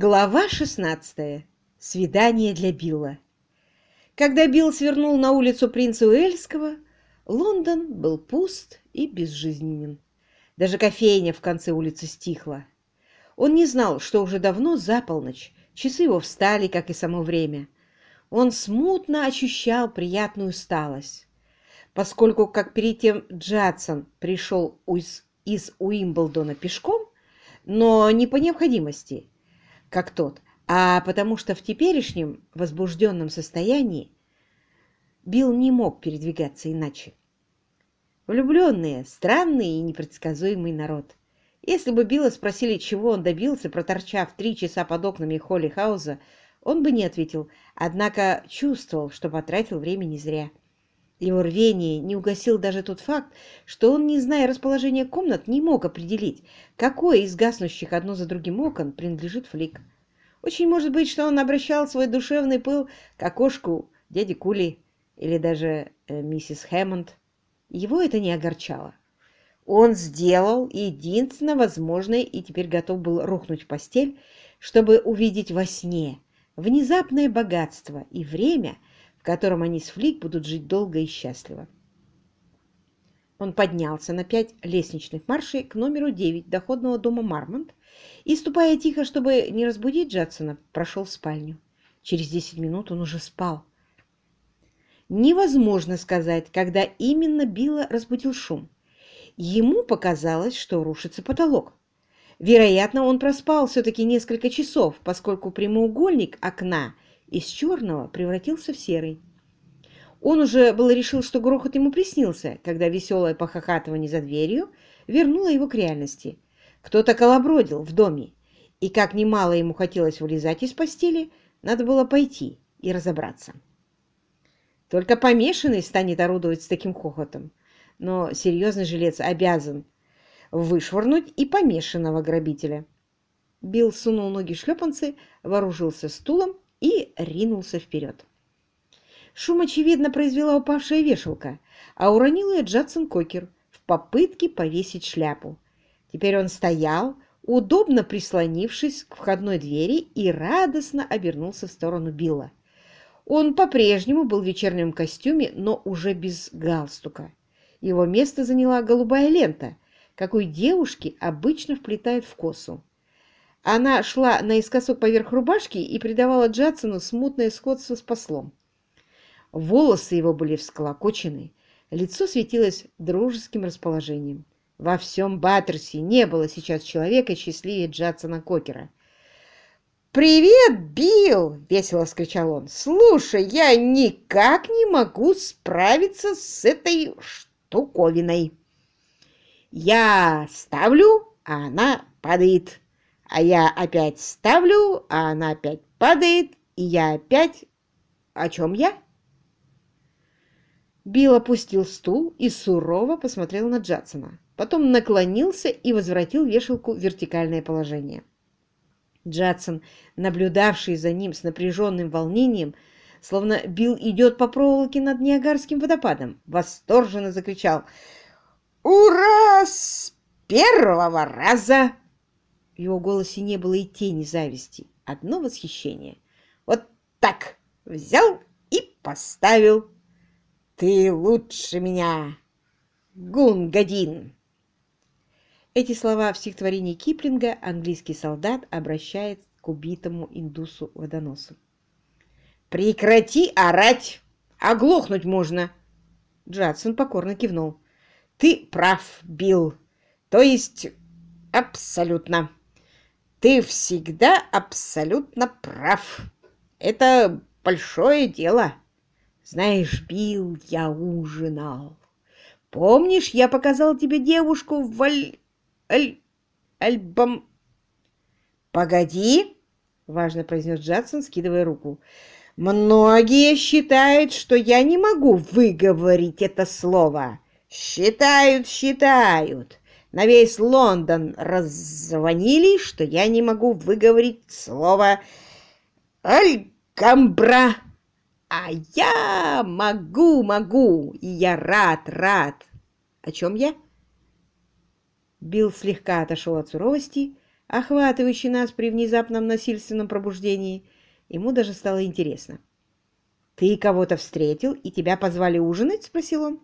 Глава 16. Свидание для Билла. Когда Билл свернул на улицу принца Уэльского, Лондон был пуст и безжизненен. Даже кофейня в конце улицы стихла. Он не знал, что уже давно за полночь, часы его встали, как и само время. Он смутно ощущал приятную усталость, поскольку, как перед тем Джадсон пришел из, из Уимблдона пешком, но не по необходимости, как тот, а потому что в теперешнем возбужденном состоянии Билл не мог передвигаться иначе. Влюбленные, странный и непредсказуемый народ. Если бы Билла спросили, чего он добился, проторчав три часа под окнами Холли Хауза, он бы не ответил, однако чувствовал, что потратил время не зря. Его рвение не угасил даже тот факт, что он, не зная расположения комнат, не мог определить, какой из гаснущих одно за другим окон принадлежит Флик. Очень может быть, что он обращал свой душевный пыл к окошку дяди Кули или даже э, миссис Хэммонд. Его это не огорчало. Он сделал единственно возможное и теперь готов был рухнуть в постель, чтобы увидеть во сне внезапное богатство и время – котором они с Флик будут жить долго и счастливо. Он поднялся на пять лестничных маршей к номеру 9 доходного дома Мармонт и, ступая тихо, чтобы не разбудить Джадсона, прошел в спальню. Через десять минут он уже спал. Невозможно сказать, когда именно Билла разбудил шум. Ему показалось, что рушится потолок. Вероятно, он проспал все-таки несколько часов, поскольку прямоугольник окна – из черного превратился в серый. Он уже было решил, что грохот ему приснился, когда веселое похохатывание за дверью вернуло его к реальности. Кто-то колобродил в доме, и как немало ему хотелось вылезать из постели, надо было пойти и разобраться. Только помешанный станет орудовать с таким хохотом, но серьезный жилец обязан вышвырнуть и помешанного грабителя. Билл сунул ноги в шлепанцы, вооружился стулом и ринулся вперед. Шум, очевидно, произвела упавшая вешалка, а уронил ее Джадсон Кокер в попытке повесить шляпу. Теперь он стоял, удобно прислонившись к входной двери и радостно обернулся в сторону Билла. Он по-прежнему был в вечернем костюме, но уже без галстука. Его место заняла голубая лента, какой девушки обычно вплетают в косу. Она шла наискосок поверх рубашки и придавала Джадсону смутное сходство с послом. Волосы его были всколокочены, лицо светилось дружеским расположением. Во всем Баттерсе не было сейчас человека счастливее Джадсона Кокера. «Привет, Билл!» — весело вскричал он. «Слушай, я никак не могу справиться с этой штуковиной. Я ставлю, а она падает а я опять ставлю, а она опять падает, и я опять... О чем я? Билл опустил стул и сурово посмотрел на Джадсона. Потом наклонился и возвратил вешалку в вертикальное положение. Джадсон, наблюдавший за ним с напряженным волнением, словно Билл идет по проволоке над Ниагарским водопадом, восторженно закричал «Ура! С первого раза!» В его голосе не было и тени зависти, одно восхищение. «Вот так взял и поставил! Ты лучше меня, Гунгадин!» Эти слова в стихотворении Киплинга английский солдат обращает к убитому индусу-водоносу. «Прекрати орать! Оглохнуть можно!» Джадсон покорно кивнул. «Ты прав, Билл. То есть абсолютно!» Ты всегда абсолютно прав. Это большое дело. Знаешь, Билл, я ужинал. Помнишь, я показал тебе девушку в аль... аль... альбом... Погоди, важно произнес Джадсон, скидывая руку. Многие считают, что я не могу выговорить это слово. Считают, считают на весь Лондон раззвонили, что я не могу выговорить слово «Алькамбра». А я могу, могу, и я рад, рад. О чем я? Билл слегка отошел от суровости, охватывающий нас при внезапном насильственном пробуждении. Ему даже стало интересно. «Ты кого-то встретил, и тебя позвали ужинать?» — спросил он.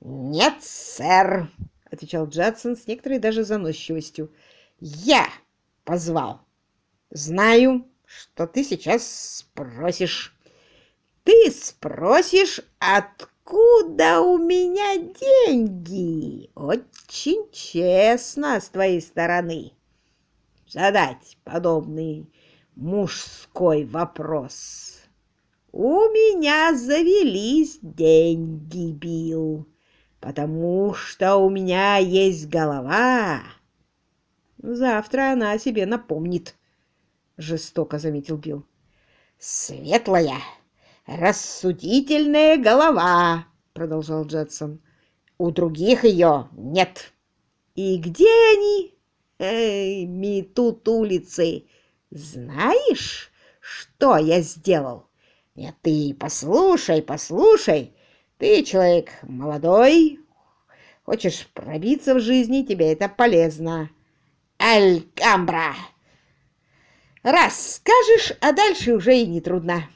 «Нет, сэр», — отвечал Джадсон с некоторой даже заносчивостью. «Я позвал. Знаю, что ты сейчас спросишь». «Ты спросишь, откуда у меня деньги? Очень честно с твоей стороны задать подобный мужской вопрос. У меня завелись деньги, Билл, потому что у меня есть голова. Завтра она о себе напомнит, — жестоко заметил Билл. Светлая, рассудительная голова, — продолжал Джетсон. У других ее нет. И где они? Эй, метут улицы! Знаешь, что я сделал? Нет, ты послушай, послушай. Ты человек молодой, хочешь пробиться в жизни, тебе это полезно. Алькамбра! Раз скажешь, а дальше уже и не трудно.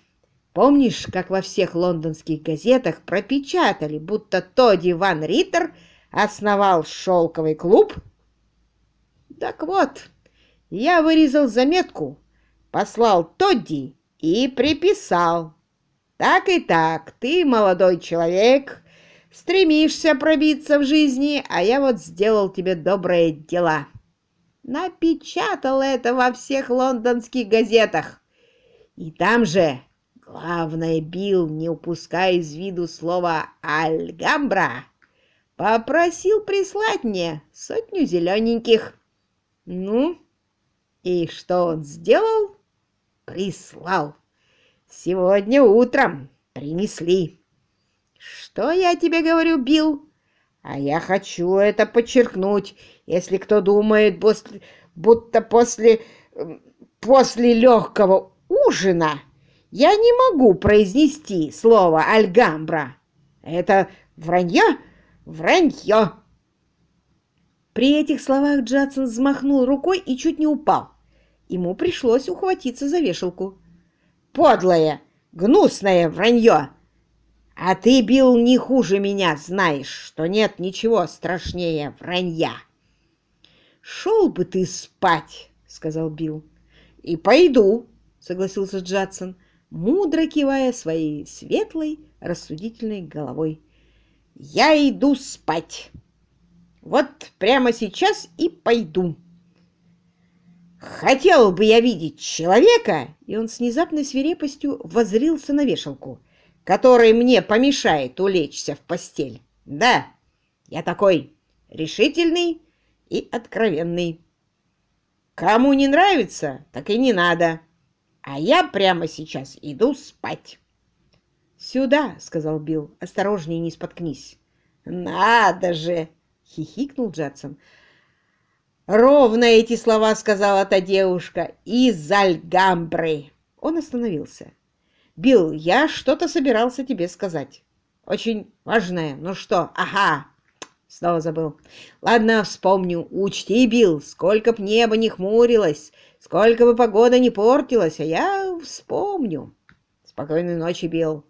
Помнишь, как во всех лондонских газетах пропечатали, будто Тодди Ван Риттер основал шелковый клуб? Так вот, я вырезал заметку, послал Тодди и приписал. Так и так, ты молодой человек, стремишься пробиться в жизни, а я вот сделал тебе добрые дела. Напечатал это во всех лондонских газетах. И там же, главное, Билл, не упуская из виду слова «Альгамбра», попросил прислать мне сотню зелененьких. Ну, и что он сделал? Прислал. Сегодня утром принесли. Что я тебе говорю, Билл? А я хочу это подчеркнуть, если кто думает, будто после, после легкого ужина я не могу произнести слово «альгамбра». Это вранье, вранье. При этих словах Джадсон взмахнул рукой и чуть не упал. Ему пришлось ухватиться за вешалку. «Подлое, гнусное вранье! А ты, Билл, не хуже меня знаешь, что нет ничего страшнее вранья!» «Шел бы ты спать!» — сказал Билл. «И пойду!» — согласился Джадсон, мудро кивая своей светлой, рассудительной головой. «Я иду спать!» Вот прямо сейчас и пойду. Хотел бы я видеть человека, и он с внезапной свирепостью возрился на вешалку, который мне помешает улечься в постель. Да, я такой решительный и откровенный. Кому не нравится, так и не надо. А я прямо сейчас иду спать. «Сюда!» — сказал Билл. «Осторожнее, не споткнись». «Надо же!» — хихикнул Джадсон. «Ровно эти слова сказала та девушка из Альгамбры!» Он остановился. «Билл, я что-то собирался тебе сказать. Очень важное. Ну что? Ага!» Снова забыл. «Ладно, вспомню. Учти, Билл, сколько б небо не хмурилось, сколько бы погода не портилась, а я вспомню. Спокойной ночи, Билл.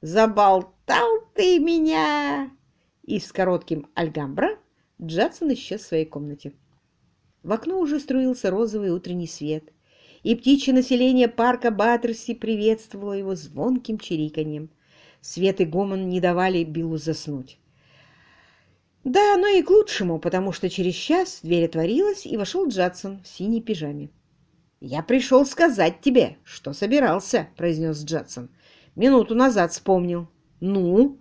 Заболтал ты меня!» И с коротким «Альгамбра» Джадсон исчез в своей комнате. В окно уже струился розовый утренний свет, и птичье население парка Баттерси приветствовало его звонким чириканьем. Свет и гомон не давали Биллу заснуть. Да, но и к лучшему, потому что через час дверь отворилась, и вошел Джадсон в синей пижаме. «Я пришел сказать тебе, что собирался», — произнес Джадсон. «Минуту назад вспомнил». «Ну?»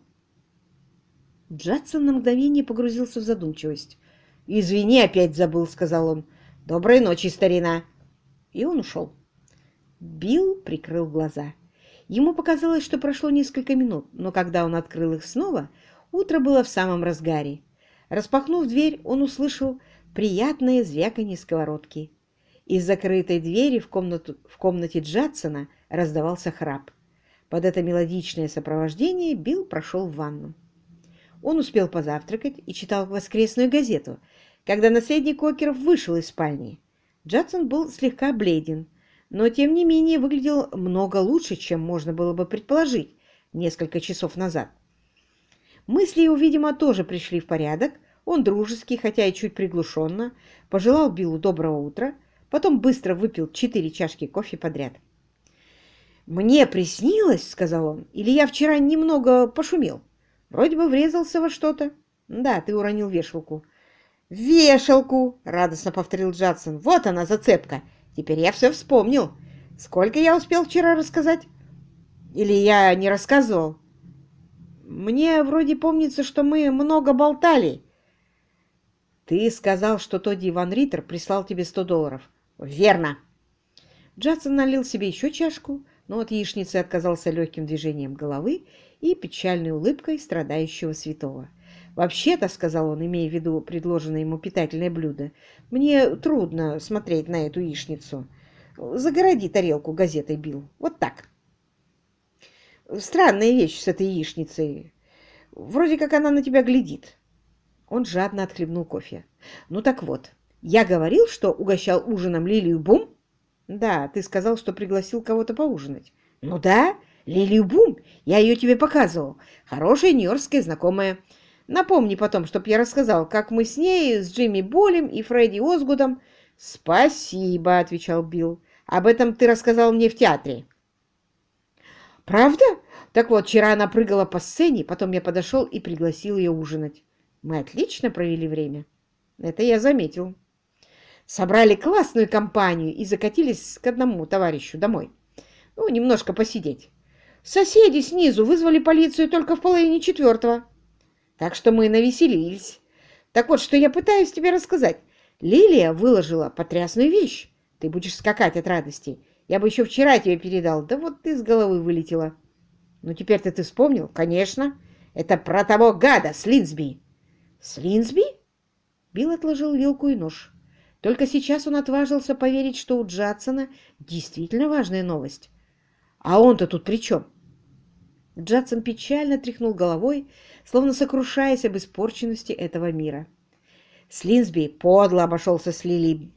Джадсон на мгновение погрузился в задумчивость. «Извини, опять забыл», — сказал он. «Доброй ночи, старина!» И он ушел. Билл прикрыл глаза. Ему показалось, что прошло несколько минут, но когда он открыл их снова, утро было в самом разгаре. Распахнув дверь, он услышал приятное звяканье сковородки. Из закрытой двери в, комнату, в комнате Джадсона раздавался храп. Под это мелодичное сопровождение Билл прошел в ванну. Он успел позавтракать и читал воскресную газету, когда наследник Океров вышел из спальни. Джадсон был слегка бледен, но тем не менее выглядел много лучше, чем можно было бы предположить несколько часов назад. Мысли его, видимо, тоже пришли в порядок. Он дружески, хотя и чуть приглушенно, пожелал Биллу доброго утра, потом быстро выпил четыре чашки кофе подряд. «Мне приснилось, — сказал он, — или я вчера немного пошумел? Вроде бы врезался во что-то. Да, ты уронил вешалку». «Вешалку!» — радостно повторил Джадсон. «Вот она, зацепка! Теперь я все вспомнил. Сколько я успел вчера рассказать? Или я не рассказывал?» Мне вроде помнится, что мы много болтали. Ты сказал, что Тодди Ван Риттер прислал тебе сто долларов. Верно. Джадсон налил себе еще чашку, но от яичницы отказался легким движением головы и печальной улыбкой страдающего святого. «Вообще-то», — сказал он, имея в виду предложенное ему питательное блюдо, — «мне трудно смотреть на эту яичницу. Загороди тарелку газетой, Бил. Вот так». Странная вещь с этой яичницей. Вроде как она на тебя глядит. Он жадно отхлебнул кофе. Ну так вот, я говорил, что угощал ужином Лилию Бум? Да, ты сказал, что пригласил кого-то поужинать. Ну да, Лилию Бум. Я ее тебе показывал. Хорошая нью-йоркская знакомая. Напомни потом, чтоб я рассказал, как мы с ней, с Джимми Болем и Фредди Озгудом. Спасибо, отвечал Билл. Об этом ты рассказал мне в театре. «Правда? Так вот, вчера она прыгала по сцене, потом я подошел и пригласил ее ужинать. Мы отлично провели время. Это я заметил. Собрали классную компанию и закатились к одному товарищу домой. Ну, немножко посидеть. Соседи снизу вызвали полицию только в половине четвертого. Так что мы навеселились. Так вот, что я пытаюсь тебе рассказать. Лилия выложила потрясную вещь. Ты будешь скакать от радости. Я бы еще вчера тебе передал, да вот ты с головы вылетела. Ну, теперь-то ты вспомнил? Конечно. Это про того гада, Слинсби. Слинсби? Билл отложил вилку и нож. Только сейчас он отважился поверить, что у Джадсона действительно важная новость. А он-то тут при чем? Джадсон печально тряхнул головой, словно сокрушаясь об испорченности этого мира. Слинсби подло обошелся с Лили.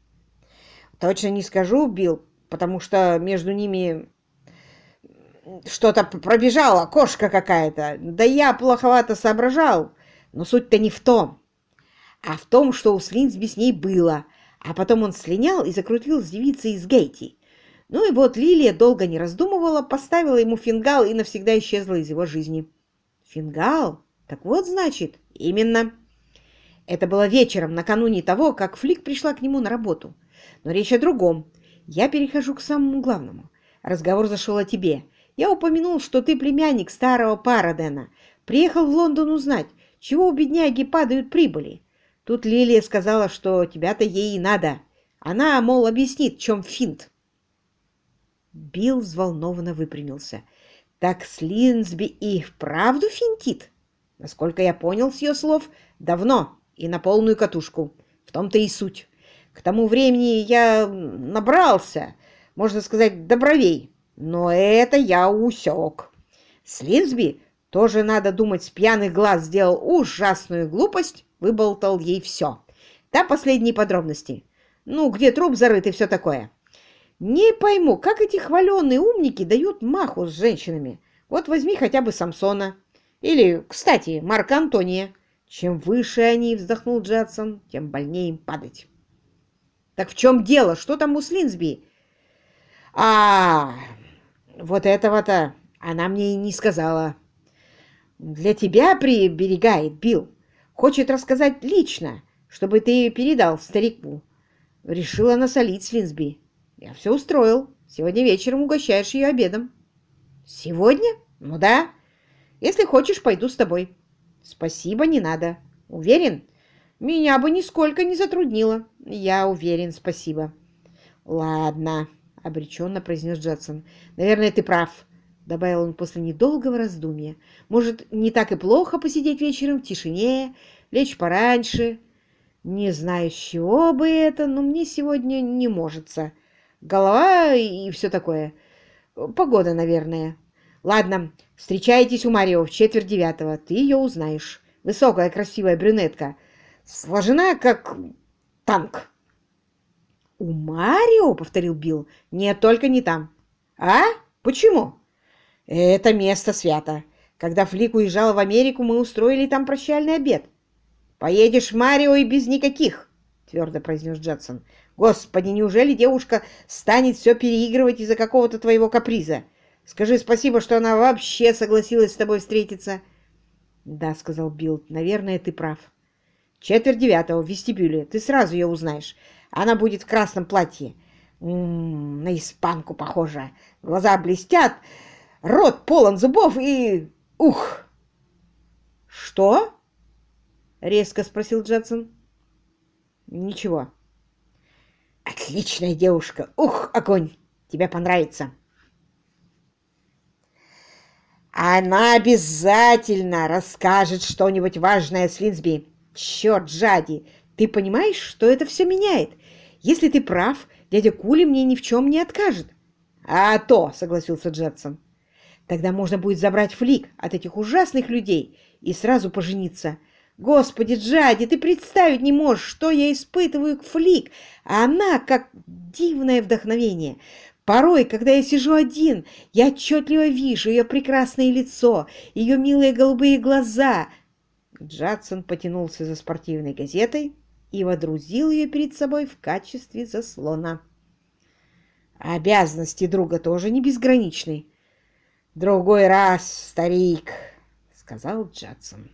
Точно не скажу, Билл, потому что между ними что-то пробежала, кошка какая-то. Да я плоховато соображал, но суть-то не в том, а в том, что у Слинсби с ней было, а потом он слинял и закрутил с девицей из Гейти. Ну и вот Лилия долго не раздумывала, поставила ему фингал и навсегда исчезла из его жизни. Фингал? Так вот, значит, именно. Это было вечером, накануне того, как Флик пришла к нему на работу. Но речь о другом. Я перехожу к самому главному. Разговор зашел о тебе. Я упомянул, что ты племянник старого Парадена. Приехал в Лондон узнать, чего у бедняги падают прибыли. Тут Лилия сказала, что тебя-то ей и надо. Она, мол, объяснит, в чем финт. Билл взволнованно выпрямился. Так Слинсби и вправду финтит? Насколько я понял с ее слов, давно и на полную катушку. В том-то и суть. К тому времени я набрался, можно сказать, добровей, но это я усек. Слинсби, тоже надо думать, с пьяных глаз сделал ужасную глупость, выболтал ей все. Да, последние подробности. Ну, где труп зарыт и все такое. Не пойму, как эти хваленные умники дают маху с женщинами. Вот возьми хотя бы Самсона. Или, кстати, Марка Антония. Чем выше они, вздохнул Джадсон, тем больнее им падать. Так в чем дело? Что там у Слинсби? А, вот этого-то она мне и не сказала. Для тебя приберегает, Билл. Хочет рассказать лично, чтобы ты передал старику. Решила насолить Слинсби. Я все устроил. Сегодня вечером угощаешь ее обедом. Сегодня? Ну да. Если хочешь, пойду с тобой. Спасибо, не надо. Уверен? Меня бы нисколько не затруднило. Я уверен, спасибо. Ладно, обреченно произнес Джадсон. Наверное, ты прав, добавил он после недолгого раздумья. Может, не так и плохо посидеть вечером в тишине, лечь пораньше. Не знаю, с чего бы это, но мне сегодня не можется. Голова и все такое. Погода, наверное. Ладно, встречайтесь у Марио в четверть девятого. Ты ее узнаешь. Высокая, красивая брюнетка — сложена как танк. «У Марио?» — повторил Билл. «Нет, только не там». «А? Почему?» «Это место свято. Когда Флик уезжал в Америку, мы устроили там прощальный обед». «Поедешь в Марио и без никаких», — твердо произнес Джадсон. «Господи, неужели девушка станет все переигрывать из-за какого-то твоего каприза? Скажи спасибо, что она вообще согласилась с тобой встретиться». «Да», — сказал Билл, — «наверное, ты прав». «Четверть девятого в вестибюле. Ты сразу ее узнаешь. Она будет в красном платье. М -м, на испанку похожа. Глаза блестят, рот полон зубов и... Ух!» «Что?» — резко спросил Джадсон. «Ничего». «Отличная девушка! Ух, огонь! Тебе понравится!» Она обязательно расскажет что-нибудь важное Слинсби. Черт, Джади, ты понимаешь, что это все меняет? Если ты прав, дядя Кули мне ни в чем не откажет. А то, согласился Джетсон. Тогда можно будет забрать флик от этих ужасных людей и сразу пожениться. Господи, Джади, ты представить не можешь, что я испытываю к флик, а она как дивное вдохновение. Порой, когда я сижу один, я отчетливо вижу ее прекрасное лицо, ее милые голубые глаза. Джадсон потянулся за спортивной газетой и водрузил ее перед собой в качестве заслона. Обязанности друга тоже не безграничны. «Другой раз, старик», — сказал Джадсон.